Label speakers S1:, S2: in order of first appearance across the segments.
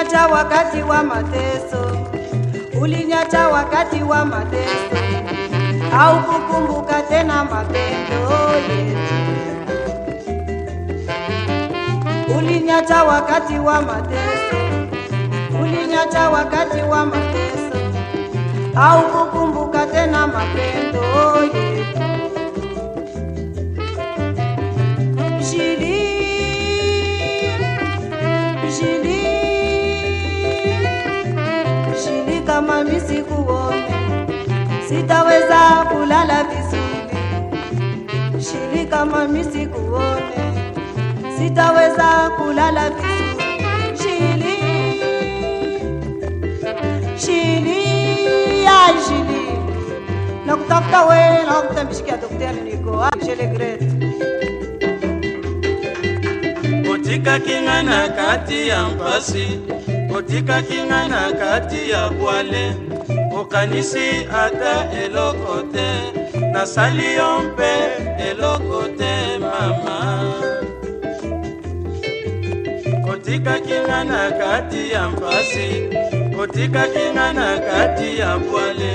S1: Uliniacha wakati wa mateso, uliniacha wakati wa mateso, au kukumbuka tena mapendo yetu. Uliniacha wakati wa mateso, uliniacha wakati wa mateso, au kukumbuka tena mapendo yetu. Sitaweza kulala vizuri. shirika kama misikuone sitaweza kulala vizuri. Shili, shili, ya shili, nakutafuta wewe, nakuta mshikia daktari niko Shelegret
S2: otika king'ana kati ya mpasi otika king'ana kati ya bwale okanisi ata eloko te nasali yo mpe eloko te mama. Otika king'ana kati ya mpasi otika king'ana kati ya bwale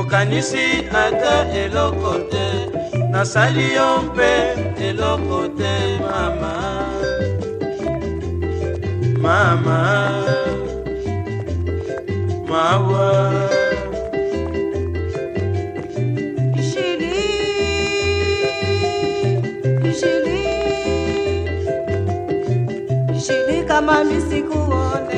S2: okanisi ata eloko te nasali yo mpe eloko te mama. Mama
S1: shili, kama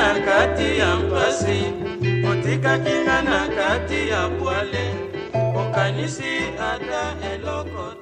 S2: na kati ya mpasi otikaki nga na kati ya bwale okanisi ata eloko